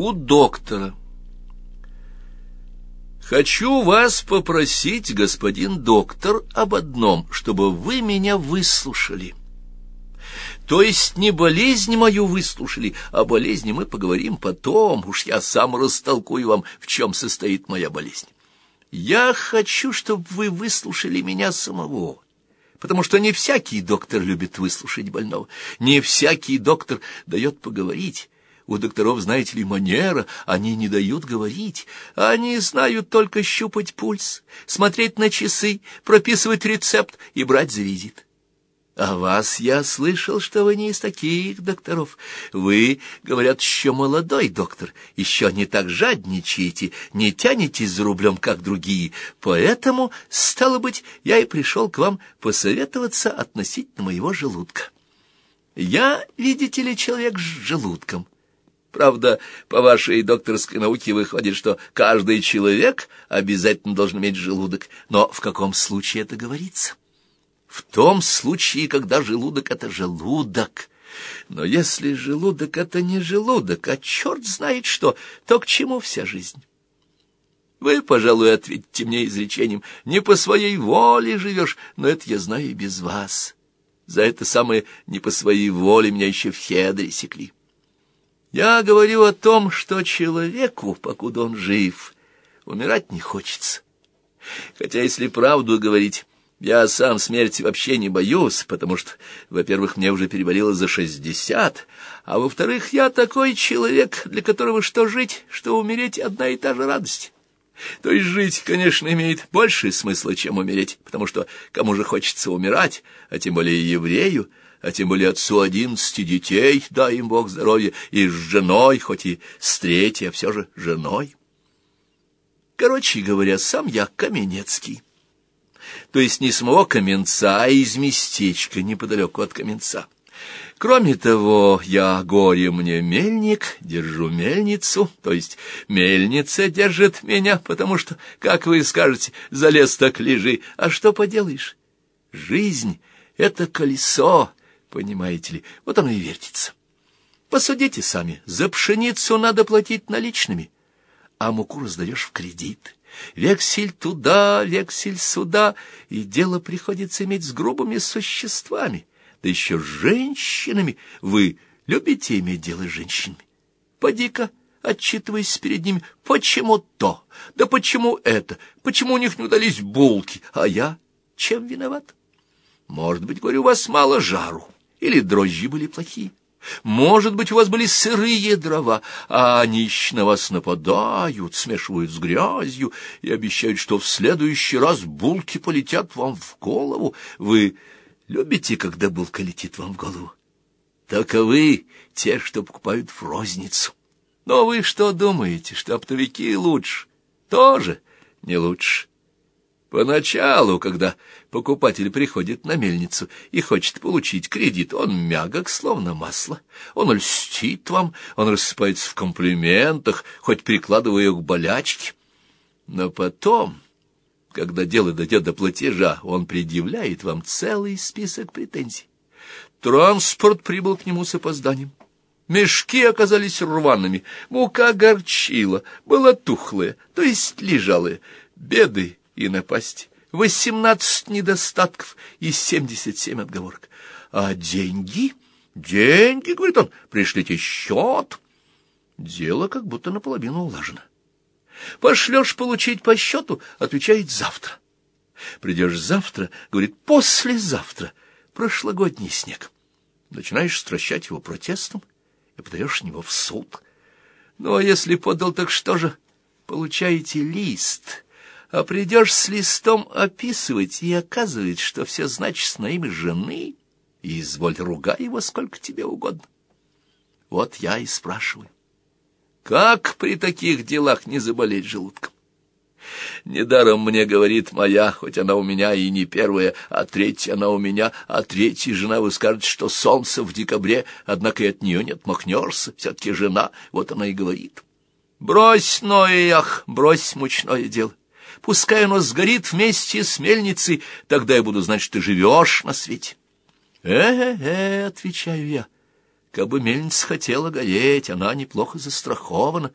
у доктора. Хочу вас попросить, господин доктор, об одном, чтобы вы меня выслушали. То есть не болезнь мою выслушали, а болезни мы поговорим потом, уж я сам растолкую вам, в чем состоит моя болезнь. Я хочу, чтобы вы выслушали меня самого, потому что не всякий доктор любит выслушать больного, не всякий доктор дает поговорить. У докторов, знаете ли, манера, они не дают говорить. Они знают только щупать пульс, смотреть на часы, прописывать рецепт и брать за визит. А вас я слышал, что вы не из таких докторов. Вы, говорят, еще молодой доктор, еще не так жадничаете, не тянетесь за рублем, как другие. Поэтому, стало быть, я и пришел к вам посоветоваться относительно моего желудка. Я, видите ли, человек с желудком. Правда, по вашей докторской науке выходит, что каждый человек обязательно должен иметь желудок. Но в каком случае это говорится? В том случае, когда желудок — это желудок. Но если желудок — это не желудок, а черт знает что, то к чему вся жизнь? Вы, пожалуй, ответите мне изречением, не по своей воле живешь, но это я знаю и без вас. За это самое не по своей воле меня еще в хедре секли. Я говорю о том, что человеку, покуда он жив, умирать не хочется. Хотя, если правду говорить, я сам смерти вообще не боюсь, потому что, во-первых, мне уже переболело за шестьдесят, а во-вторых, я такой человек, для которого что жить, что умереть одна и та же радость. То есть жить, конечно, имеет больше смысла, чем умереть, потому что кому же хочется умирать, а тем более еврею, а тем более отцу одиннадцати детей, дай им Бог здоровья, и с женой, хоть и с третьей, а все же женой. Короче говоря, сам я Каменецкий. То есть не самого Каменца, а из местечка неподалеку от Каменца. Кроме того, я горе мне мельник, держу мельницу, то есть мельница держит меня, потому что, как вы скажете, залез так лежи, а что поделаешь? Жизнь — это колесо, Понимаете ли, вот оно и вертится. Посудите сами, за пшеницу надо платить наличными, а муку раздаешь в кредит. Вексель туда, вексель сюда, и дело приходится иметь с грубыми существами, да еще с женщинами. Вы любите иметь дело с женщинами? Поди-ка, отчитываясь перед ними, почему то, да почему это, почему у них не удались булки, а я чем виноват? Может быть, говорю, у вас мало жару или дрожжи были плохие. Может быть, у вас были сырые дрова, а они на вас нападают, смешивают с грязью и обещают, что в следующий раз булки полетят вам в голову. Вы любите, когда булка летит вам в голову? Таковы те, что покупают в розницу. Но вы что думаете, что оптовики лучше? Тоже не лучше. Поначалу, когда Покупатель приходит на мельницу и хочет получить кредит. Он мягок, словно масло. Он льстит вам, он рассыпается в комплиментах, хоть прикладывая их к болячке. Но потом, когда дело дойдет до платежа, он предъявляет вам целый список претензий. Транспорт прибыл к нему с опозданием. Мешки оказались рваными, мука горчила, была тухлая, то есть лежалая. Беды и напасти. 18 недостатков и 77 отговорок. А деньги? Деньги, говорит он, пришлите счет. Дело как будто наполовину улажено. Пошлешь получить по счету, отвечает завтра. Придешь завтра, говорит, послезавтра. Прошлогодний снег. Начинаешь стращать его протестом и подаешь него в суд. Ну, а если подал, так что же? Получаете лист а придешь с листом описывать, и оказывается, что все значит на имя жены, и изволь ругай его сколько тебе угодно. Вот я и спрашиваю, как при таких делах не заболеть желудком? Недаром мне говорит моя, хоть она у меня и не первая, а третья она у меня, а третья жена, вы скажете, что солнце в декабре, однако и от нее не отмахнешься, все-таки жена, вот она и говорит. Брось, Ноях, брось мучное дело. Пускай оно сгорит вместе с мельницей, тогда я буду знать, что ты живешь на свете. «Э-э-э», — отвечаю я, Кабы мельница хотела гореть, она неплохо застрахована.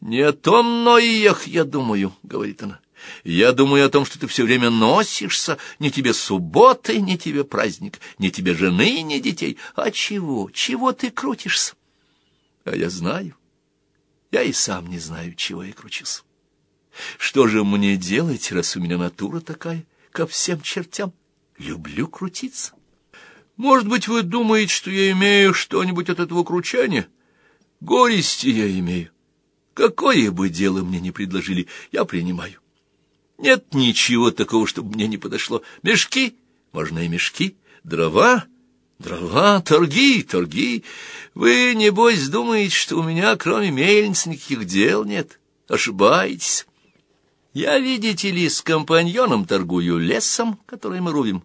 Не о том Ноиях я думаю, — говорит она. Я думаю о том, что ты все время носишься, ни тебе субботы, ни тебе праздник, ни тебе жены, ни детей. А чего? Чего ты крутишься? А я знаю. Я и сам не знаю, чего я кручусь. Что же мне делать, раз у меня натура такая, ко всем чертям? Люблю крутиться. Может быть, вы думаете, что я имею что-нибудь от этого кручания? Горести я имею. Какое бы дело мне не предложили, я принимаю. Нет ничего такого, чтобы мне не подошло. Мешки, можно и мешки, дрова, дрова, торги, торги. Вы, небось, думаете, что у меня, кроме мельниц, никаких дел нет? Ошибаетесь. Я, видите ли, с компаньоном торгую лесом, который мы рубим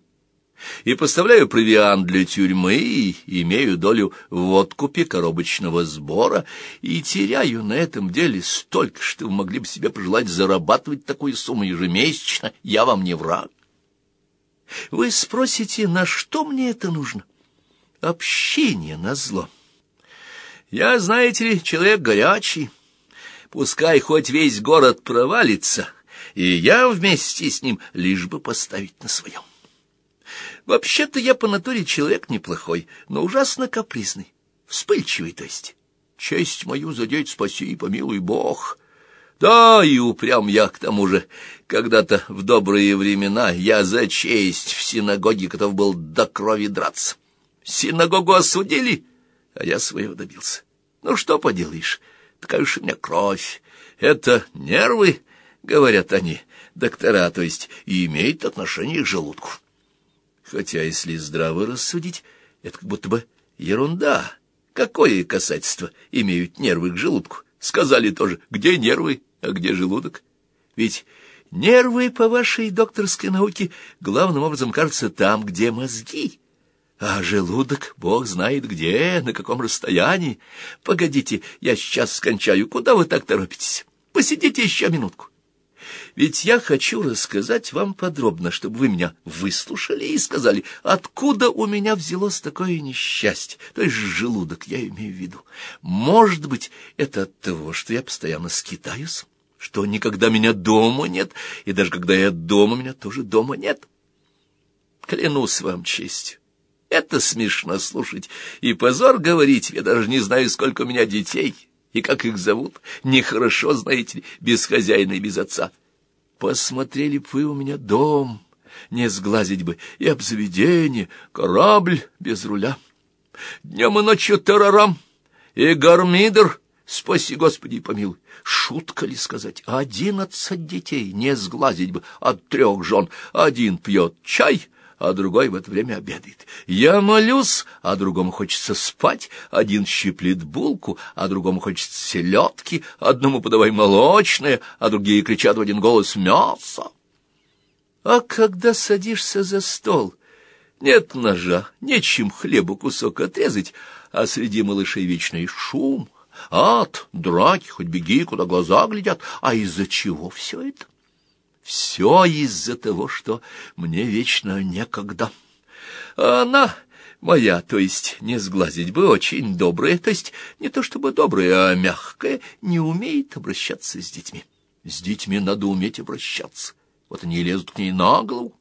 и поставляю провиант для тюрьмы, и имею долю в откупе коробочного сбора, и теряю на этом деле столько, что вы могли бы себе пожелать зарабатывать такую сумму ежемесячно. Я вам не враг. Вы спросите, на что мне это нужно? Общение на зло. Я, знаете ли, человек горячий. Пускай хоть весь город провалится, и я вместе с ним лишь бы поставить на своем. Вообще-то я по натуре человек неплохой, но ужасно капризный, вспыльчивый, то есть. Честь мою задеть спаси и помилуй Бог. Да, и упрям я к тому же. Когда-то в добрые времена я за честь в синагоге готов был до крови драться. Синагогу осудили, а я своего добился. Ну, что поделаешь, такая уж у меня кровь. Это нервы, говорят они, доктора, то есть, и имеет отношение к желудку. Хотя, если здраво рассудить, это как будто бы ерунда. Какое касательство имеют нервы к желудку? Сказали тоже, где нервы, а где желудок? Ведь нервы, по вашей докторской науке, главным образом кажутся там, где мозги. А желудок, бог знает где, на каком расстоянии. Погодите, я сейчас скончаю. Куда вы так торопитесь? Посидите еще минутку. Ведь я хочу рассказать вам подробно, чтобы вы меня выслушали и сказали, откуда у меня взялось такое несчастье, то есть желудок, я имею в виду. Может быть, это от того, что я постоянно скитаюсь, что никогда меня дома нет, и даже когда я дома, меня тоже дома нет. Клянусь вам честью. Это смешно слушать, и позор говорить, я даже не знаю, сколько у меня детей, и как их зовут. Нехорошо, знаете без хозяина и без отца. Посмотрели б вы у меня дом, не сглазить бы, и обзаведение, корабль без руля. Днем и ночью террорам, и гармидер, спаси Господи помилуй. Шутка ли сказать, одиннадцать детей, не сглазить бы, от трех жен, один пьет чай, а другой в это время обедает. Я молюсь, а другому хочется спать, один щиплет булку, а другому хочется селедки, одному подавай молочное, а другие кричат в один голос «мясо». А когда садишься за стол, нет ножа, нечем хлебу кусок отрезать, а среди малышей вечный шум, ад, драки, хоть беги, куда глаза глядят. А из-за чего все это? Все из-за того, что мне вечно некогда. А она моя, то есть не сглазить бы, очень добрая, то есть не то чтобы добрая, а мягкая, не умеет обращаться с детьми. С детьми надо уметь обращаться. Вот они лезут к ней на голову.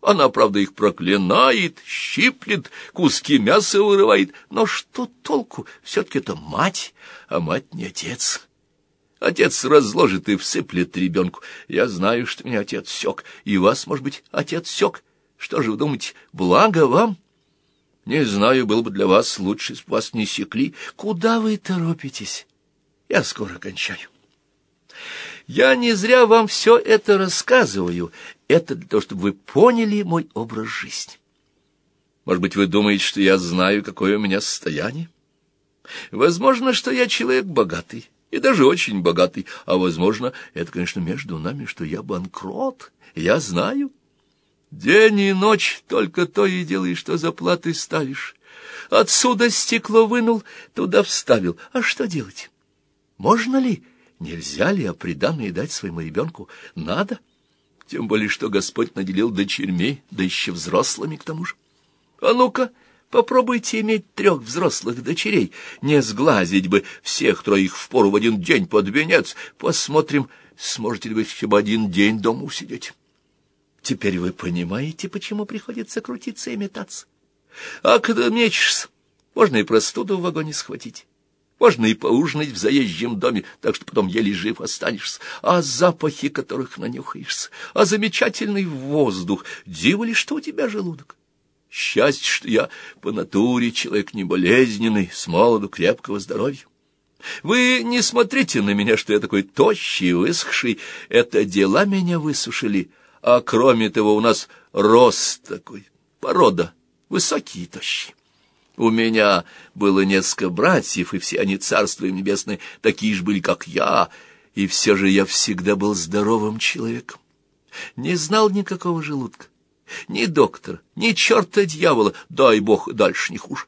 Она, правда, их проклинает, щиплет, куски мяса вырывает. Но что толку? Все-таки это мать, а мать не отец. Отец разложит и всыплет ребенку. Я знаю, что меня отец сёк, и вас, может быть, отец сёк. Что же вы думаете, благо вам? Не знаю, было бы для вас лучше, если бы вас не секли. Куда вы торопитесь? Я скоро кончаю. Я не зря вам все это рассказываю. Это для того, чтобы вы поняли мой образ жизни. Может быть, вы думаете, что я знаю, какое у меня состояние? Возможно, что я человек богатый и даже очень богатый, а, возможно, это, конечно, между нами, что я банкрот, я знаю. День и ночь только то и делаешь, что заплаты ставишь. Отсюда стекло вынул, туда вставил. А что делать? Можно ли, нельзя ли оприданное дать своему ребенку? Надо. Тем более, что Господь наделил дочерьми, да еще взрослыми к тому же. А ну-ка, Попробуйте иметь трех взрослых дочерей. Не сглазить бы всех троих впору в один день под венец. Посмотрим, сможете ли вы хотя бы один день дома усидеть. Теперь вы понимаете, почему приходится крутиться и метаться. А когда мечешься, можно и простуду в вагоне схватить. Можно и поужинать в заезжем доме, так что потом еле жив останешься. А запахи, которых нанюхаешься, а замечательный воздух, диво ли, что у тебя желудок? Счастье, что я по натуре человек не болезненный, с молоду крепкого здоровья. Вы не смотрите на меня, что я такой тощий, высохший. Это дела меня высушили. А кроме того, у нас рост такой, порода, высокий и тощий. У меня было несколько братьев, и все они, царство им небесное, такие же были, как я, и все же я всегда был здоровым человеком. Не знал никакого желудка, ни доктора, ни черта дьявола, дай бог, дальше не хуже.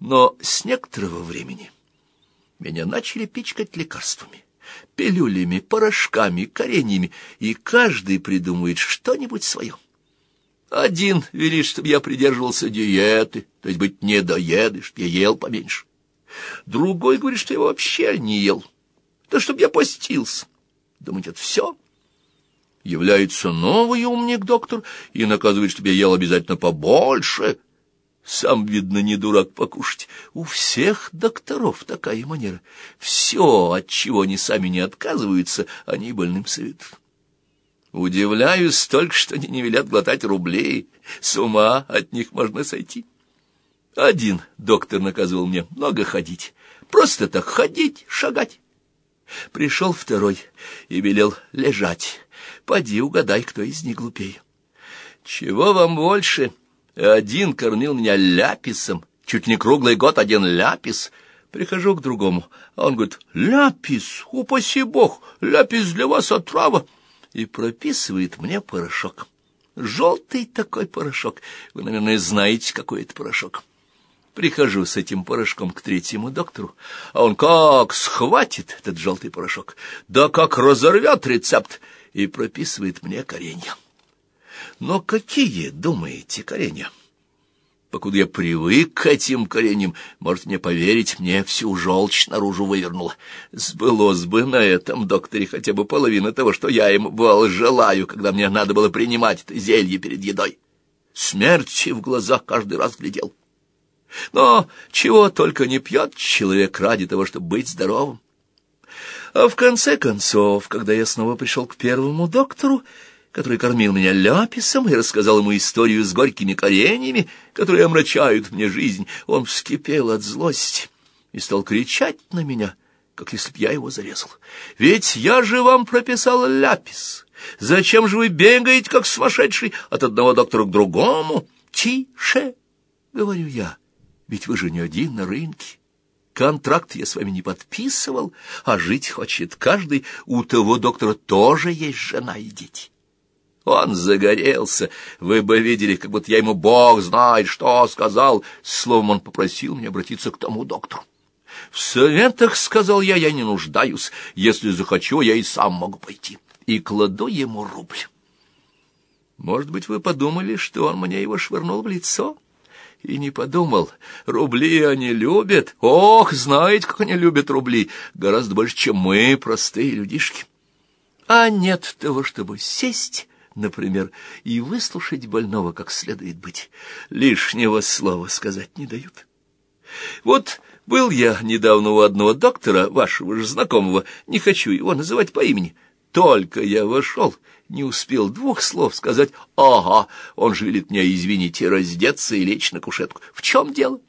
Но с некоторого времени меня начали пичкать лекарствами, пилюлями, порошками, кореньями, и каждый придумывает что-нибудь свое. Один велит, чтобы я придерживался диеты, то есть быть недоедой, чтобы я ел поменьше. Другой говорит, что я вообще не ел, то чтобы я постился. Думать, это все? Является новый умник-доктор и наказывает, чтобы я ел обязательно побольше. Сам, видно, не дурак покушать. У всех докторов такая манера. Все, от чего они сами не отказываются, они больным советуют. Удивляюсь только, что они не велят глотать рублей. С ума от них можно сойти. Один доктор наказывал мне много ходить. Просто так ходить, шагать. Пришел второй и велел лежать. Поди угадай, кто из них глупее. Чего вам больше? Один кормил меня ляписом. Чуть не круглый год один ляпис. Прихожу к другому, а он говорит, ляпис, упаси бог, ляпис для вас отрава и прописывает мне порошок. Желтый такой порошок. Вы, наверное, знаете, какой это порошок. Прихожу с этим порошком к третьему доктору, а он как схватит этот желтый порошок, да как разорвет рецепт и прописывает мне коренья. Но какие, думаете, коренья? Покуда я привык к этим кореньям, можете мне поверить, мне всю желчь наружу вывернуло. Сбылось бы на этом докторе хотя бы половина того, что я ему был желаю, когда мне надо было принимать это зелье перед едой. Смерти в глаза каждый раз глядел. Но чего только не пьет человек ради того, чтобы быть здоровым. А в конце концов, когда я снова пришел к первому доктору, который кормил меня ляписом и рассказал ему историю с горькими кореньями, которые омрачают мне жизнь, он вскипел от злости и стал кричать на меня, как если б я его зарезал. «Ведь я же вам прописал ляпис! Зачем же вы бегаете, как сумасшедший, от одного доктора к другому? Тише!» — говорю я, — «ведь вы же не один на рынке». Контракт я с вами не подписывал, а жить хочет каждый. У того доктора тоже есть жена и дети. Он загорелся. Вы бы видели, как будто я ему Бог знает, что сказал. Словом, он попросил меня обратиться к тому доктору. В советах, сказал я, я не нуждаюсь. Если захочу, я и сам могу пойти. И кладу ему рубль. Может быть, вы подумали, что он мне его швырнул в лицо? И не подумал. Рубли они любят. Ох, знаете, как они любят рубли. Гораздо больше, чем мы, простые людишки. А нет того, чтобы сесть например, и выслушать больного как следует быть. Лишнего слова сказать не дают. Вот был я недавно у одного доктора, вашего же знакомого, не хочу его называть по имени. Только я вошел, не успел двух слов сказать. Ага, он же велит мне, извините, раздеться и лечь на кушетку. В чем дело?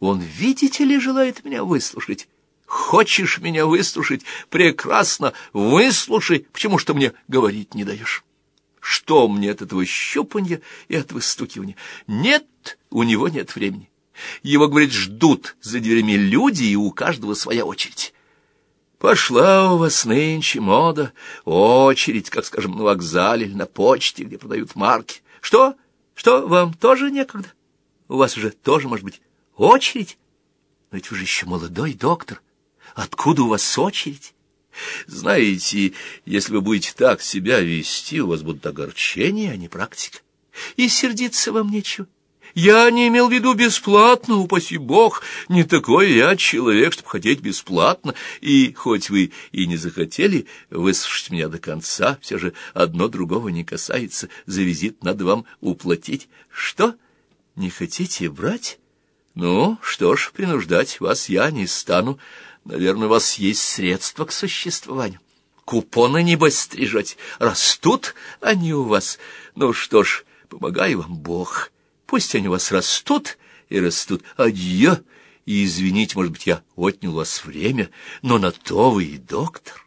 Он, видите ли, желает меня выслушать. Хочешь меня выслушать? Прекрасно, выслушай. Почему что мне говорить не даешь? Что мне от этого щупанья и от выстукивания? Нет, у него нет времени. Его, говорит, ждут за дверями люди, и у каждого своя очередь. Пошла у вас нынче мода, очередь, как, скажем, на вокзале или на почте, где продают марки. Что? Что, вам тоже некогда? У вас уже тоже, может быть, очередь? Но ведь вы же еще молодой доктор. Откуда у вас очередь? Знаете, если вы будете так себя вести, у вас будут огорчения, а не практика. И сердиться вам нечего. Я не имел в виду бесплатно, упаси бог. Не такой я человек, чтобы хотеть бесплатно. И хоть вы и не захотели выслушать меня до конца, все же одно другого не касается. За визит надо вам уплатить. Что? Не хотите брать? Ну, что ж, принуждать вас я не стану. Наверное, у вас есть средства к существованию. Купоны, небось, стрижете. Растут они у вас. Ну что ж, помогай вам Бог. Пусть они у вас растут и растут. Адьё! И извините, может быть, я отнял у вас время, но на то вы и доктор.